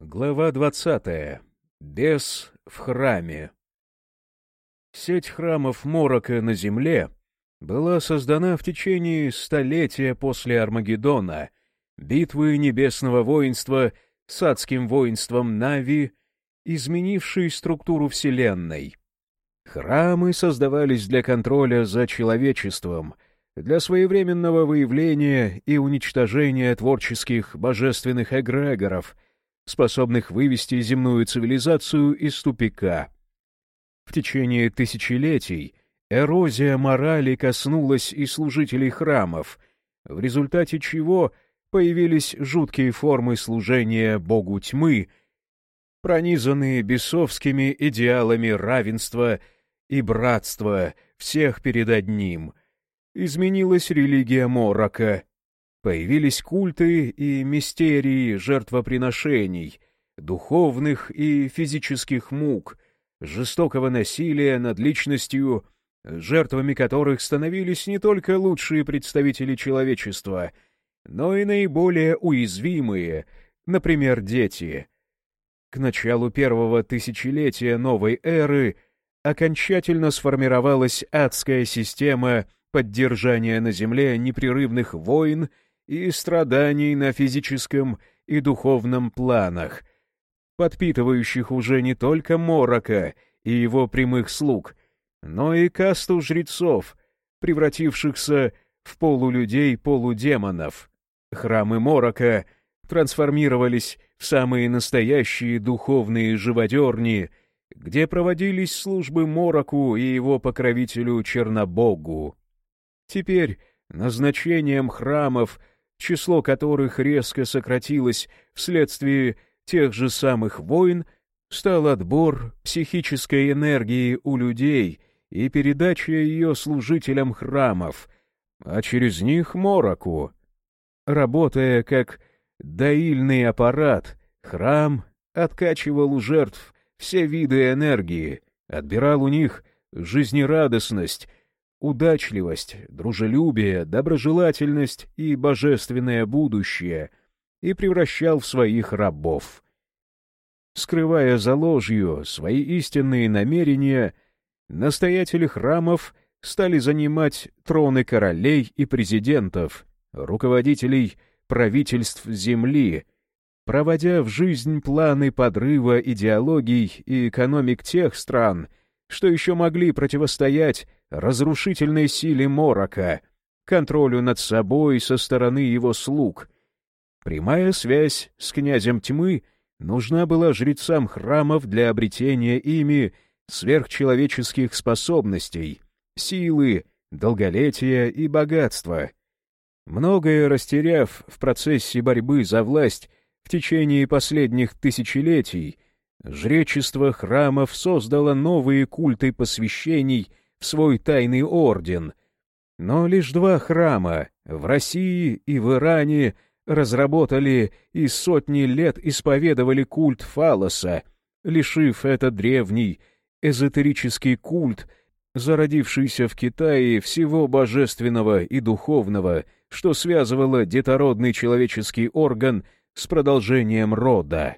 Глава двадцатая. Бес в храме. Сеть храмов Морока на земле была создана в течение столетия после Армагеддона, битвы небесного воинства с адским воинством Нави, изменившей структуру Вселенной. Храмы создавались для контроля за человечеством, для своевременного выявления и уничтожения творческих божественных эгрегоров, способных вывести земную цивилизацию из тупика. В течение тысячелетий эрозия морали коснулась и служителей храмов, в результате чего появились жуткие формы служения богу тьмы, пронизанные бесовскими идеалами равенства и братства всех перед одним. Изменилась религия Морока. Появились культы и мистерии жертвоприношений, духовных и физических мук, жестокого насилия над личностью, жертвами которых становились не только лучшие представители человечества, но и наиболее уязвимые, например, дети. К началу первого тысячелетия новой эры — окончательно сформировалась адская система поддержания на Земле непрерывных войн и страданий на физическом и духовном планах, подпитывающих уже не только Морока и его прямых слуг, но и касту жрецов, превратившихся в полулюдей-полудемонов. Храмы Морока трансформировались в самые настоящие духовные живодерни — где проводились службы Мороку и его покровителю Чернобогу. Теперь назначением храмов, число которых резко сократилось вследствие тех же самых войн, стал отбор психической энергии у людей и передача ее служителям храмов, а через них Мороку. Работая как доильный аппарат, храм откачивал у жертв все виды энергии, отбирал у них жизнерадостность, удачливость, дружелюбие, доброжелательность и божественное будущее и превращал в своих рабов. Скрывая за ложью свои истинные намерения, настоятели храмов стали занимать троны королей и президентов, руководителей правительств земли, проводя в жизнь планы подрыва идеологий и экономик тех стран, что еще могли противостоять разрушительной силе Морока, контролю над собой со стороны его слуг. Прямая связь с князем тьмы нужна была жрецам храмов для обретения ими сверхчеловеческих способностей, силы, долголетия и богатства. Многое растеряв в процессе борьбы за власть в течение последних тысячелетий жречество храмов создало новые культы посвящений в свой тайный орден, но лишь два храма в России и в Иране разработали и сотни лет исповедовали культ фалоса, лишив этот древний эзотерический культ, зародившийся в Китае всего божественного и духовного, что связывало детородный человеческий орган — с продолжением рода.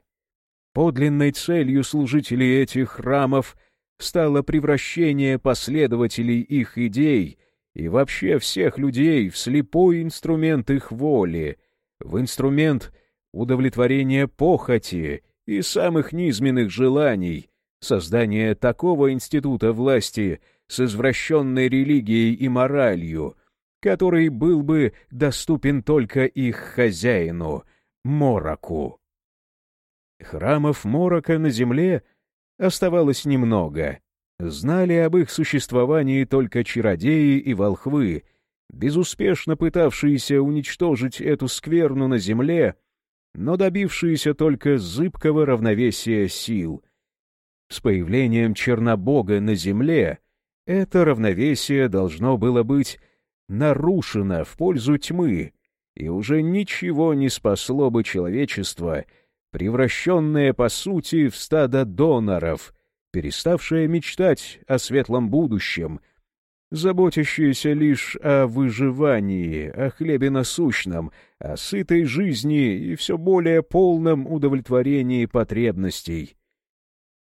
Подлинной целью служителей этих храмов стало превращение последователей их идей и вообще всех людей в слепой инструмент их воли, в инструмент удовлетворения похоти и самых низменных желаний, создание такого института власти с извращенной религией и моралью, который был бы доступен только их хозяину — Мороку. Храмов Морока на земле оставалось немного. Знали об их существовании только чародеи и волхвы, безуспешно пытавшиеся уничтожить эту скверну на земле, но добившиеся только зыбкого равновесия сил. С появлением Чернобога на земле это равновесие должно было быть нарушено в пользу тьмы, и уже ничего не спасло бы человечество, превращенное, по сути, в стадо доноров, переставшее мечтать о светлом будущем, заботящиеся лишь о выживании, о хлебе насущном, о сытой жизни и все более полном удовлетворении потребностей.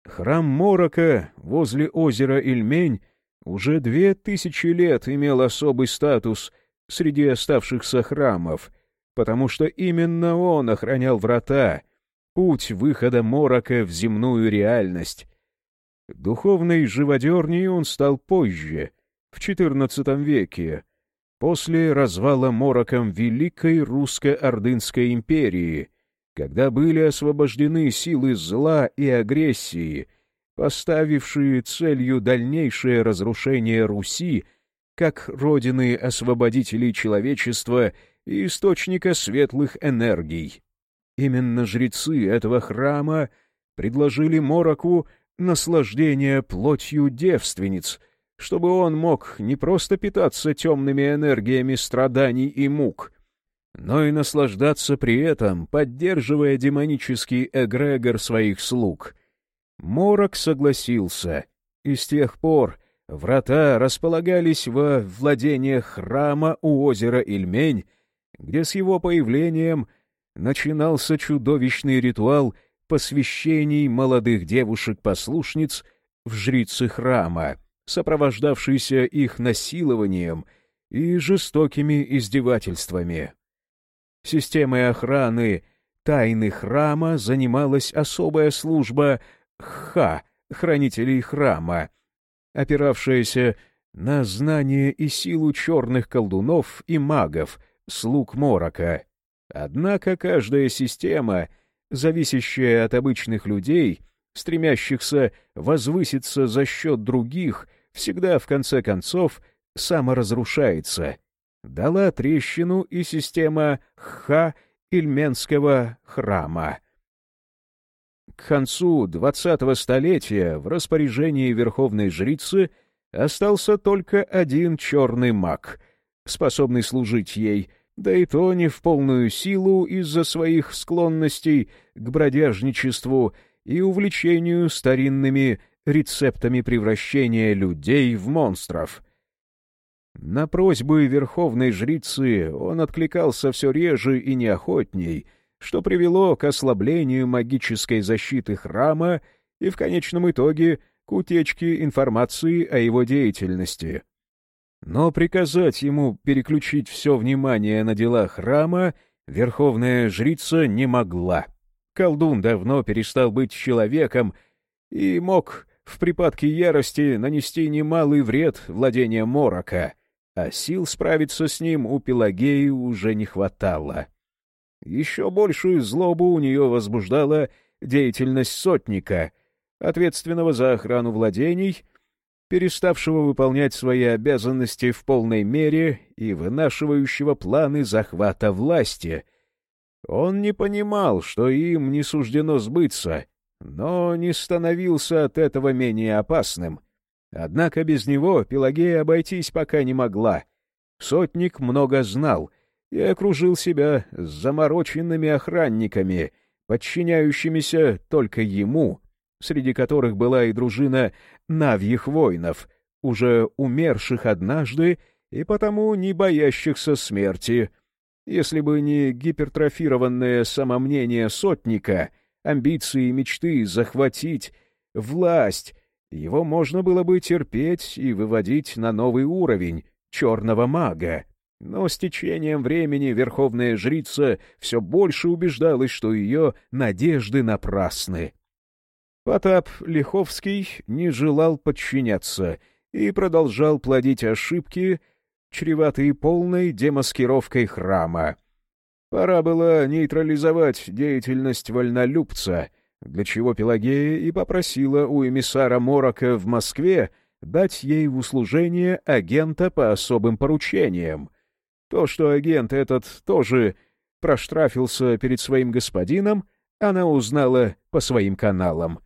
Храм Морока возле озера Ильмень уже две тысячи лет имел особый статус среди оставшихся храмов, потому что именно он охранял врата, путь выхода Морока в земную реальность. Духовной живодерней он стал позже, в XIV веке, после развала Мороком Великой Русско-Ордынской империи, когда были освобождены силы зла и агрессии, поставившие целью дальнейшее разрушение Руси как родины освободителей человечества и источника светлых энергий. Именно жрецы этого храма предложили Мороку наслаждение плотью девственниц, чтобы он мог не просто питаться темными энергиями страданий и мук, но и наслаждаться при этом, поддерживая демонический эгрегор своих слуг. Морок согласился, и с тех пор врата располагались во владениях храма у озера Ильмень, где с его появлением начинался чудовищный ритуал посвящений молодых девушек-послушниц в жрицы храма, сопровождавшийся их насилованием и жестокими издевательствами. Системой охраны тайны храма занималась особая служба ха, хранителей храма, опиравшаяся на знание и силу черных колдунов и магов, слуг Морока. Однако каждая система, зависящая от обычных людей, стремящихся возвыситься за счет других, всегда в конце концов саморазрушается. Дала трещину и система Ха Ильменского храма. К концу двадцатого столетия в распоряжении верховной жрицы остался только один черный маг, способный служить ей, да и то не в полную силу из-за своих склонностей к бродяжничеству и увлечению старинными рецептами превращения людей в монстров. На просьбы верховной жрицы он откликался все реже и неохотней — что привело к ослаблению магической защиты храма и в конечном итоге к утечке информации о его деятельности. Но приказать ему переключить все внимание на дела храма верховная жрица не могла. Колдун давно перестал быть человеком и мог в припадке ярости нанести немалый вред владениям Морока, а сил справиться с ним у Пелагеи уже не хватало. Еще большую злобу у нее возбуждала деятельность сотника, ответственного за охрану владений, переставшего выполнять свои обязанности в полной мере и вынашивающего планы захвата власти. Он не понимал, что им не суждено сбыться, но не становился от этого менее опасным. Однако без него Пелагея обойтись пока не могла. Сотник много знал — и окружил себя замороченными охранниками, подчиняющимися только ему, среди которых была и дружина навьих воинов, уже умерших однажды и потому не боящихся смерти. Если бы не гипертрофированное самомнение сотника, амбиции и мечты захватить власть, его можно было бы терпеть и выводить на новый уровень черного мага. Но с течением времени верховная жрица все больше убеждалась, что ее надежды напрасны. Потап Лиховский не желал подчиняться и продолжал плодить ошибки, чреватые полной демаскировкой храма. Пора было нейтрализовать деятельность вольнолюбца, для чего Пелагея и попросила у эмиссара Морока в Москве дать ей в услужение агента по особым поручениям — то, что агент этот тоже проштрафился перед своим господином, она узнала по своим каналам.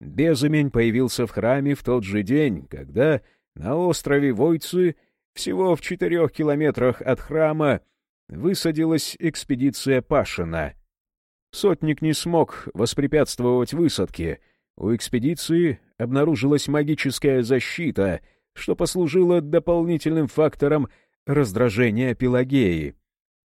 Безымень появился в храме в тот же день, когда на острове Войцы, всего в четырех километрах от храма, высадилась экспедиция Пашина. Сотник не смог воспрепятствовать высадке. У экспедиции обнаружилась магическая защита — что послужило дополнительным фактором раздражения Пелагеи.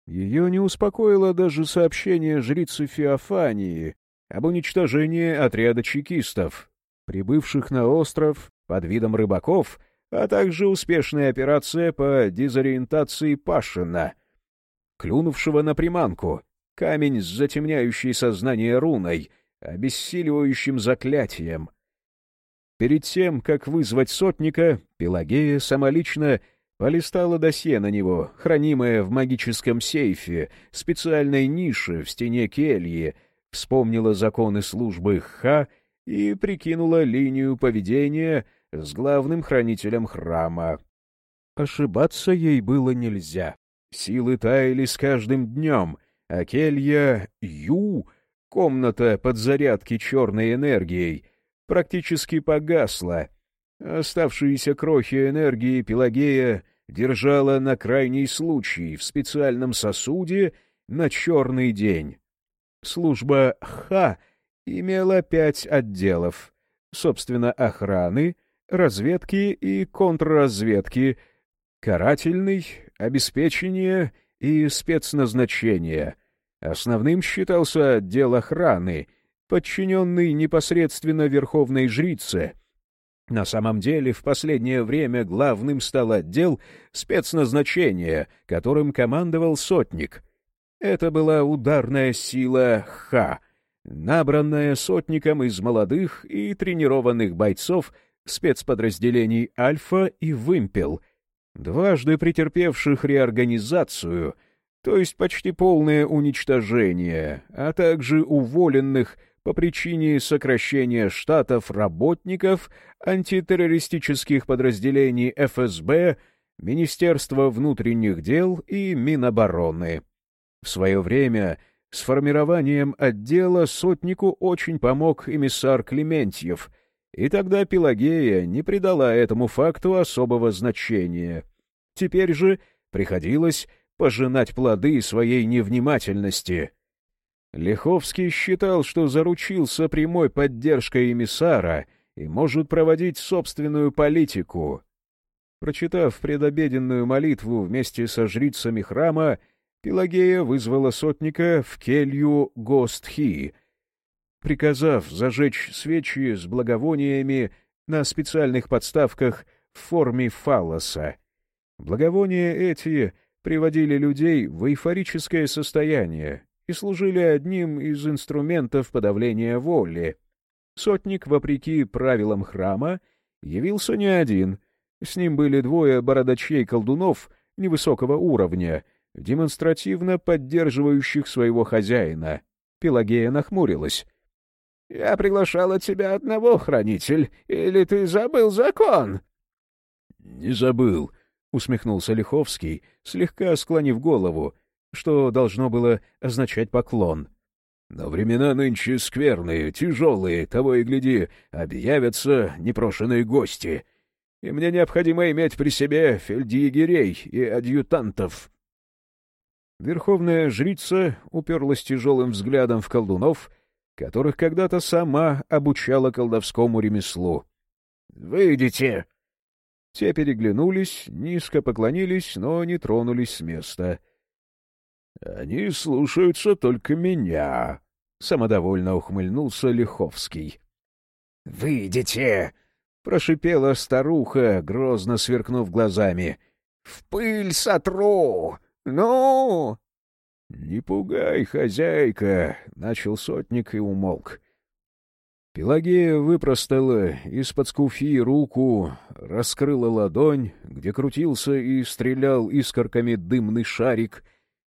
Ее не успокоило даже сообщение жрицы Феофании об уничтожении отряда чекистов, прибывших на остров под видом рыбаков, а также успешная операция по дезориентации Пашина, клюнувшего на приманку, камень с затемняющей сознание руной, обессиливающим заклятием. Перед тем, как вызвать сотника, Пелагея самолично полистала досье на него, хранимое в магическом сейфе, специальной нише в стене кельи, вспомнила законы службы Ха и прикинула линию поведения с главным хранителем храма. Ошибаться ей было нельзя. Силы таяли с каждым днем, а келья Ю, комната подзарядки черной энергией, практически погасла. Оставшиеся крохи энергии Пелагея держала на крайний случай в специальном сосуде на черный день. Служба Х имела пять отделов, собственно, охраны, разведки и контрразведки, карательный, обеспечение и спецназначение. Основным считался отдел охраны, подчиненный непосредственно верховной жрице. На самом деле, в последнее время главным стал отдел спецназначения, которым командовал сотник. Это была ударная сила Ха, набранная сотником из молодых и тренированных бойцов спецподразделений «Альфа» и «Вымпел», дважды претерпевших реорганизацию, то есть почти полное уничтожение, а также уволенных по причине сокращения штатов работников антитеррористических подразделений ФСБ, Министерства внутренних дел и Минобороны. В свое время с формированием отдела сотнику очень помог эмиссар Клементьев, и тогда Пелагея не придала этому факту особого значения. Теперь же приходилось пожинать плоды своей невнимательности. Лиховский считал, что заручился прямой поддержкой эмиссара и может проводить собственную политику. Прочитав предобеденную молитву вместе со жрицами храма, Пелагея вызвала сотника в келью Гостхи, приказав зажечь свечи с благовониями на специальных подставках в форме фалоса. Благовония эти приводили людей в эйфорическое состояние и служили одним из инструментов подавления воли. Сотник, вопреки правилам храма, явился не один. С ним были двое бородачей-колдунов невысокого уровня, демонстративно поддерживающих своего хозяина. Пелагея нахмурилась. — Я приглашала тебя одного, хранитель, или ты забыл закон? — Не забыл, — усмехнулся Лиховский, слегка склонив голову, что должно было означать поклон. — Но времена нынче скверные, тяжелые, того и гляди, объявятся непрошенные гости, и мне необходимо иметь при себе фельдъегерей и адъютантов. Верховная жрица уперлась тяжелым взглядом в колдунов — которых когда-то сама обучала колдовскому ремеслу. «Выйдите!» Те переглянулись, низко поклонились, но не тронулись с места. «Они слушаются только меня», — самодовольно ухмыльнулся Лиховский. «Выйдите!» — прошипела старуха, грозно сверкнув глазами. «В пыль сотру! Ну!» «Не пугай, хозяйка!» — начал сотник и умолк. Пелагея выпростала из-под скуфи руку, раскрыла ладонь, где крутился и стрелял искорками дымный шарик,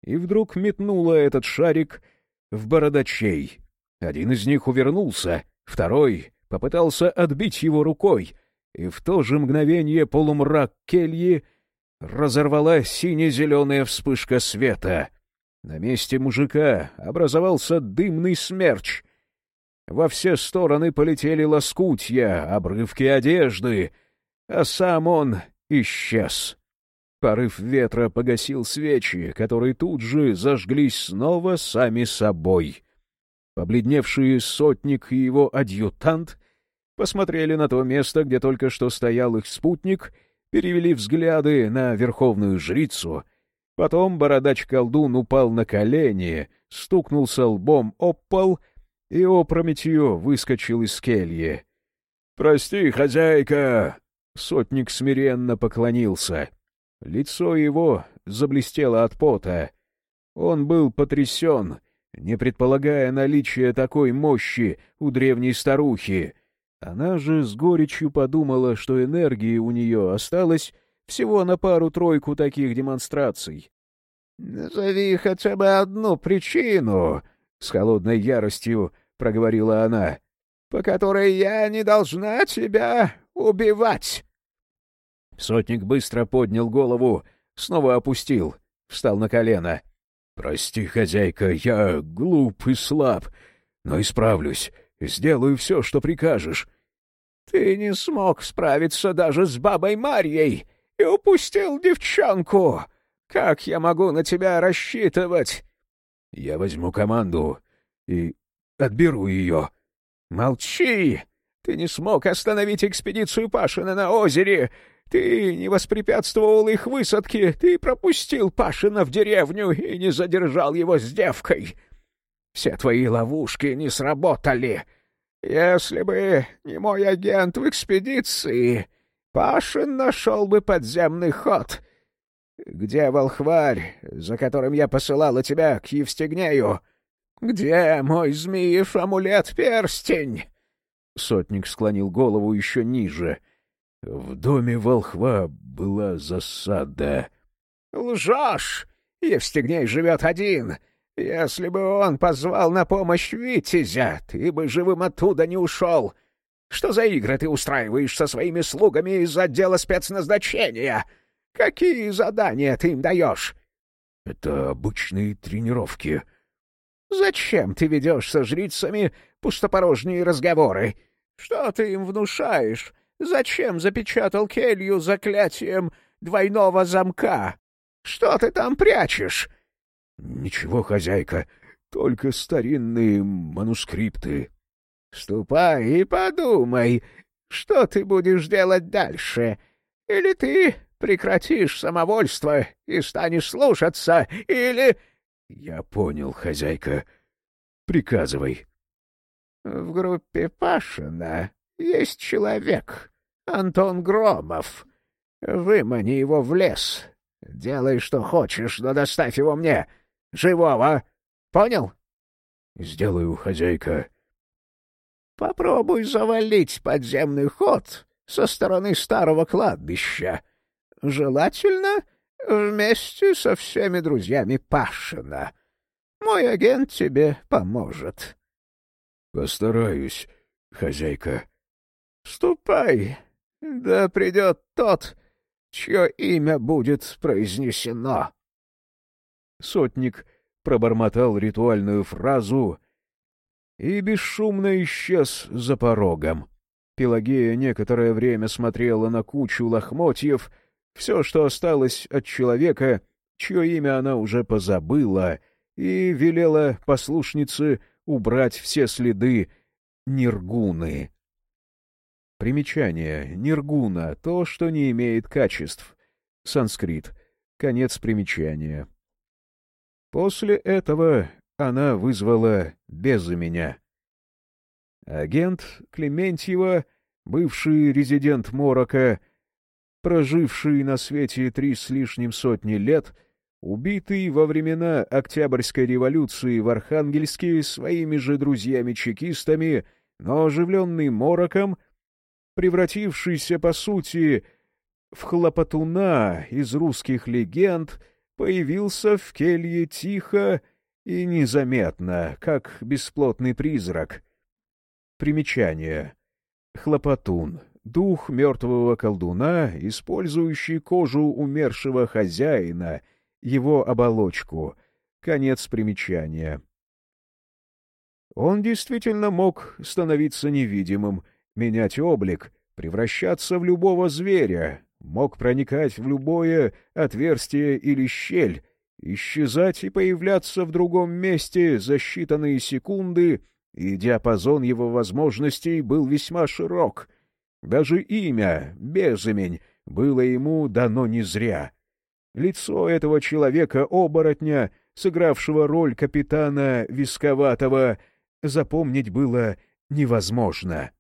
и вдруг метнула этот шарик в бородачей. Один из них увернулся, второй попытался отбить его рукой, и в то же мгновение полумрак кельи разорвала сине-зеленая вспышка света — на месте мужика образовался дымный смерч. Во все стороны полетели лоскутья, обрывки одежды, а сам он исчез. Порыв ветра погасил свечи, которые тут же зажглись снова сами собой. Побледневшие сотник и его адъютант посмотрели на то место, где только что стоял их спутник, перевели взгляды на верховную жрицу. Потом бородач-колдун упал на колени, стукнулся лбом об пол и опрометью выскочил из кельи. — Прости, хозяйка! — сотник смиренно поклонился. Лицо его заблестело от пота. Он был потрясен, не предполагая наличия такой мощи у древней старухи. Она же с горечью подумала, что энергии у нее осталось всего на пару-тройку таких демонстраций. — Назови хотя бы одну причину, — с холодной яростью проговорила она, — по которой я не должна тебя убивать. Сотник быстро поднял голову, снова опустил, встал на колено. «Прости, хозяйка, я глуп и слаб, но исправлюсь, сделаю все, что прикажешь». «Ты не смог справиться даже с бабой Марьей и упустил девчонку. Как я могу на тебя рассчитывать?» «Я возьму команду и отберу ее». «Молчи! Ты не смог остановить экспедицию Пашина на озере, ты не воспрепятствовал их высадке, ты пропустил Пашина в деревню и не задержал его с девкой. Все твои ловушки не сработали. Если бы не мой агент в экспедиции, Пашин нашел бы подземный ход. Где волхварь, за которым я посылала тебя к Евстигнею? Где мой змеев амулет-перстень?» Сотник склонил голову еще ниже — в доме волхва была засада. — Лжешь! Евстигней живет один. Если бы он позвал на помощь Витязя, ты бы живым оттуда не ушел. Что за игры ты устраиваешь со своими слугами из отдела спецназначения? Какие задания ты им даешь? — Это обычные тренировки. — Зачем ты ведешь со жрицами пустопорожние разговоры? Что ты им внушаешь? Зачем запечатал келью заклятием двойного замка? Что ты там прячешь? — Ничего, хозяйка, только старинные манускрипты. — Ступай и подумай, что ты будешь делать дальше. Или ты прекратишь самовольство и станешь слушаться, или... — Я понял, хозяйка. Приказывай. — В группе Пашина есть человек, Антон Громов. Вымани его в лес. Делай, что хочешь, но доставь его мне. Живого. Понял? — Сделаю, хозяйка. — Попробуй завалить подземный ход со стороны старого кладбища. Желательно вместе со всеми друзьями Пашина. Мой агент тебе поможет. — Постараюсь, хозяйка. Ступай, да придет тот, чье имя будет произнесено. Сотник пробормотал ритуальную фразу и бесшумно исчез за порогом. Пелагея некоторое время смотрела на кучу лохмотьев, все, что осталось от человека, чье имя она уже позабыла, и велела послушнице убрать все следы Ниргуны. Примечание. Ниргуна — то, что не имеет качеств. Санскрит. Конец примечания. После этого она вызвала без меня. Агент Клементьева, бывший резидент Морока, проживший на свете три с лишним сотни лет, убитый во времена Октябрьской революции в Архангельске своими же друзьями-чекистами, но оживленный Мороком — превратившийся, по сути, в хлопотуна из русских легенд, появился в келье тихо и незаметно, как бесплотный призрак. Примечание. Хлопотун — дух мертвого колдуна, использующий кожу умершего хозяина, его оболочку. Конец примечания. Он действительно мог становиться невидимым — менять облик, превращаться в любого зверя, мог проникать в любое отверстие или щель, исчезать и появляться в другом месте за считанные секунды, и диапазон его возможностей был весьма широк. Даже имя, безымень, было ему дано не зря. Лицо этого человека-оборотня, сыгравшего роль капитана Висковатого, запомнить было невозможно.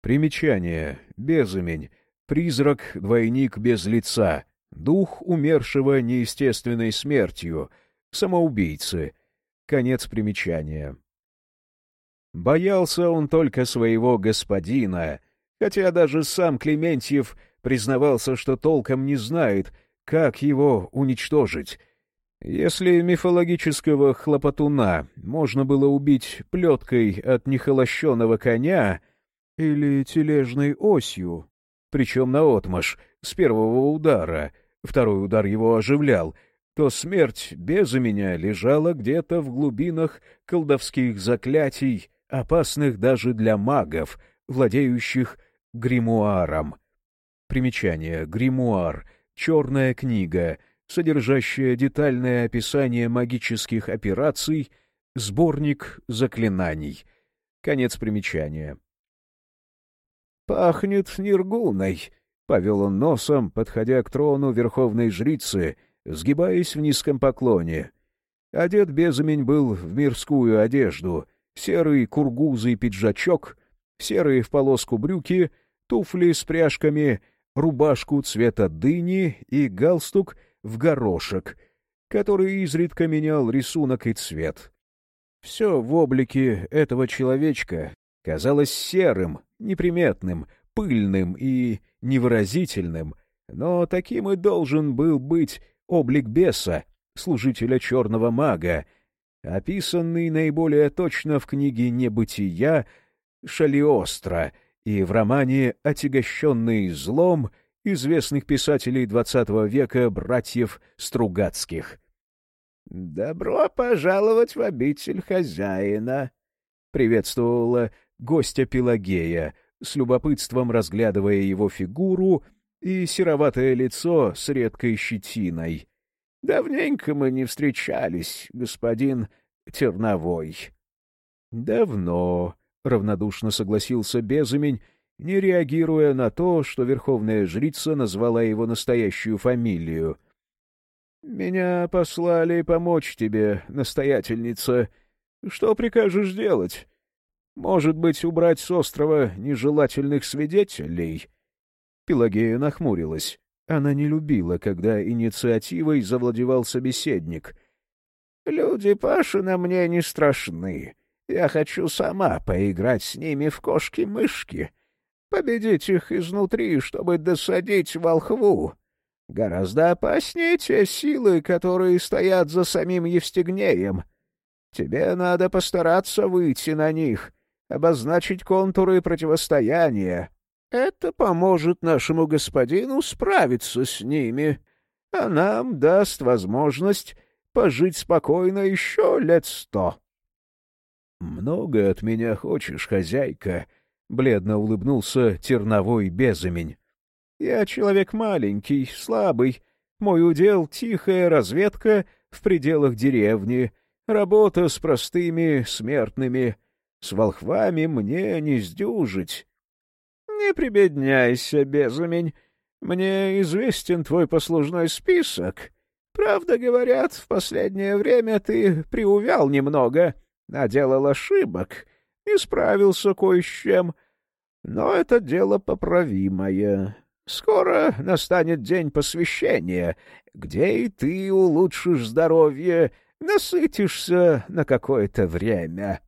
Примечание. Безымень. Призрак, двойник без лица. Дух умершего неестественной смертью. Самоубийцы. Конец примечания. Боялся он только своего господина, хотя даже сам Клементьев признавался, что толком не знает, как его уничтожить. Если мифологического хлопотуна можно было убить плеткой от нехолощенного коня или тележной осью, причем наотмашь, с первого удара, второй удар его оживлял, то смерть без меня лежала где-то в глубинах колдовских заклятий, опасных даже для магов, владеющих гримуаром. Примечание. Гримуар. Черная книга, содержащая детальное описание магических операций, сборник заклинаний. Конец примечания. «Пахнет нергуной», — повел он носом, подходя к трону верховной жрицы, сгибаясь в низком поклоне. Одет безымень был в мирскую одежду, серый кургузый пиджачок, серые в полоску брюки, туфли с пряжками, рубашку цвета дыни и галстук в горошек, который изредка менял рисунок и цвет. Все в облике этого человечка казалось серым, неприметным, пыльным и невыразительным, но таким и должен был быть облик беса, служителя черного мага, описанный наиболее точно в книге «Небытия» Шалиостро и в романе «Отягощенный злом» известных писателей XX века братьев Стругацких. «Добро пожаловать в обитель хозяина!» — приветствовала гостя Пелагея, с любопытством разглядывая его фигуру и сероватое лицо с редкой щетиной. — Давненько мы не встречались, господин Терновой. — Давно, — равнодушно согласился Безымень, не реагируя на то, что верховная жрица назвала его настоящую фамилию. — Меня послали помочь тебе, настоятельница. Что прикажешь делать? Может быть, убрать с острова нежелательных свидетелей? Пелагея нахмурилась. Она не любила, когда инициативой завладевал собеседник. — Люди Пашина мне не страшны. Я хочу сама поиграть с ними в кошки-мышки, победить их изнутри, чтобы досадить волхву. Гораздо опаснее те силы, которые стоят за самим Евстигнеем. Тебе надо постараться выйти на них, обозначить контуры противостояния, это поможет нашему господину справиться с ними, а нам даст возможность пожить спокойно еще лет сто. — Много от меня хочешь, хозяйка? — бледно улыбнулся терновой безымень. — Я человек маленький, слабый. Мой удел — тихая разведка в пределах деревни, работа с простыми смертными. С волхвами мне не сдюжить. Не прибедняйся, безумень. Мне известен твой послужной список. Правда, говорят, в последнее время ты приувял немного, наделал ошибок, не справился кое с чем. Но это дело поправимое. Скоро настанет день посвящения, где и ты улучшишь здоровье, насытишься на какое-то время.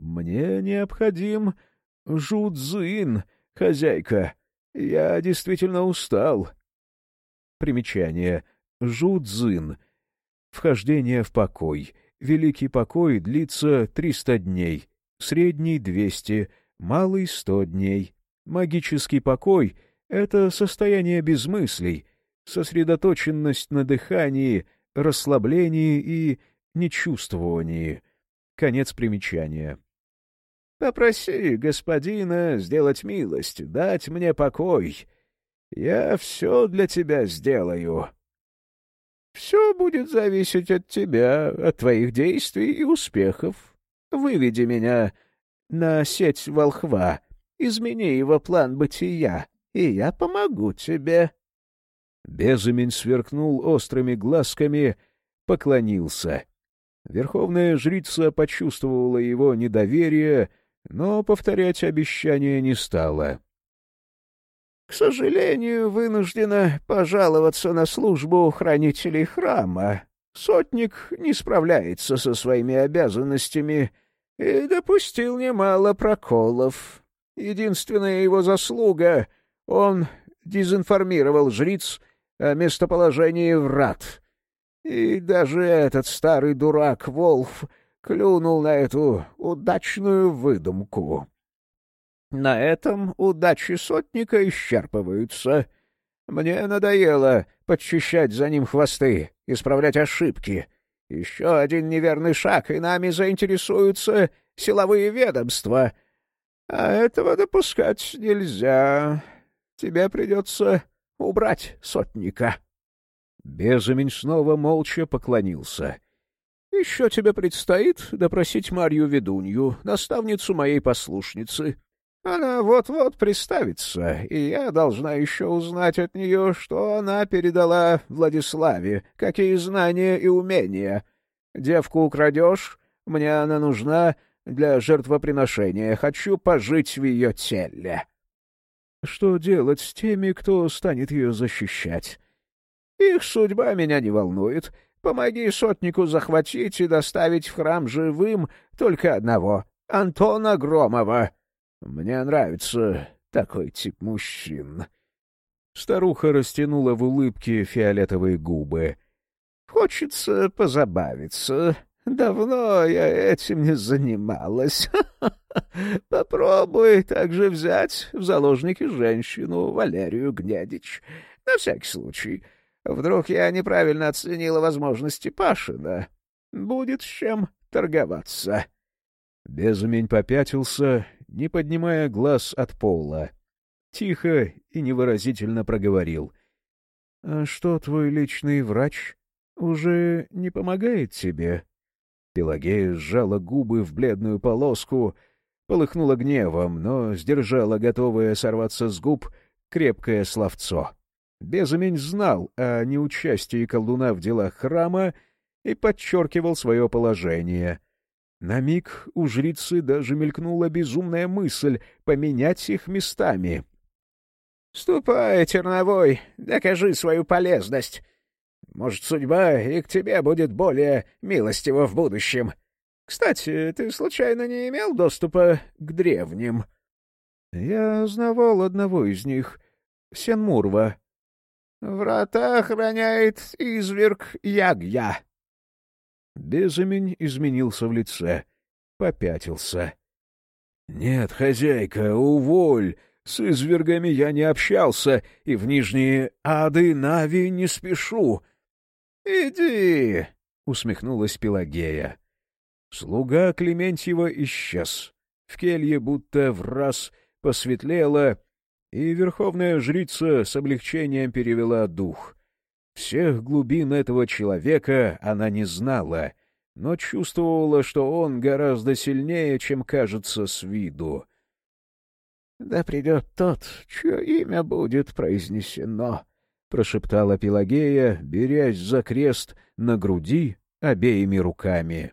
Мне необходим жудзин, Хозяйка, я действительно устал. Примечание. Жудзин. Вхождение в покой. Великий покой длится триста дней, средний — двести, малый — сто дней. Магический покой — это состояние безмыслий, сосредоточенность на дыхании, расслаблении и нечувствовании. Конец примечания. Попроси господина сделать милость, дать мне покой. Я все для тебя сделаю. Все будет зависеть от тебя, от твоих действий и успехов. Выведи меня на сеть волхва, измени его план бытия. и я помогу тебе. Безымень сверкнул острыми глазками, поклонился. Верховная жрица почувствовала его недоверие, но повторять обещание не стала. — К сожалению, вынуждена пожаловаться на службу хранителей храма. Сотник не справляется со своими обязанностями и допустил немало проколов. Единственная его заслуга — он дезинформировал жриц о местоположении врат. И даже этот старый дурак Волф клюнул на эту удачную выдумку. На этом удачи сотника исчерпываются. Мне надоело подчищать за ним хвосты, исправлять ошибки. Еще один неверный шаг, и нами заинтересуются силовые ведомства. А этого допускать нельзя. Тебе придется убрать сотника. Безумень снова молча поклонился. — Еще тебе предстоит допросить Марью Ведунью, наставницу моей послушницы. Она вот-вот приставится, и я должна еще узнать от нее, что она передала Владиславе, какие знания и умения. Девку украдешь, мне она нужна для жертвоприношения, хочу пожить в ее теле. Что делать с теми, кто станет ее защищать? Их судьба меня не волнует. Помоги сотнику захватить и доставить в храм живым только одного — Антона Громова. Мне нравится такой тип мужчин. Старуха растянула в улыбке фиолетовые губы. Хочется позабавиться. Давно я этим не занималась. Попробуй также взять в заложники женщину Валерию Гнедич. На всякий случай. Вдруг я неправильно оценила возможности Пашина. Будет с чем торговаться. Безумень попятился, не поднимая глаз от пола. Тихо и невыразительно проговорил. — А что твой личный врач? Уже не помогает тебе? Пелагея сжала губы в бледную полоску, полыхнула гневом, но сдержала готовое сорваться с губ крепкое словцо. Безумень знал о неучастии колдуна в делах храма и подчеркивал свое положение. На миг у жрицы даже мелькнула безумная мысль поменять их местами. — Ступай, Терновой, докажи свою полезность. Может, судьба и к тебе будет более милостива в будущем. Кстати, ты случайно не имел доступа к древним? — Я знавал одного из них, Сенмурва. Врата охраняет изверг Ягья. Безымень изменился в лице, попятился. — Нет, хозяйка, уволь! С извергами я не общался и в нижние ады Нави не спешу. — Иди! — усмехнулась Пелагея. Слуга Клементьева исчез. В келье будто в раз посветлело, и верховная жрица с облегчением перевела дух. Всех глубин этого человека она не знала, но чувствовала, что он гораздо сильнее, чем кажется с виду. — Да придет тот, чье имя будет произнесено, — прошептала Пелагея, берясь за крест на груди обеими руками.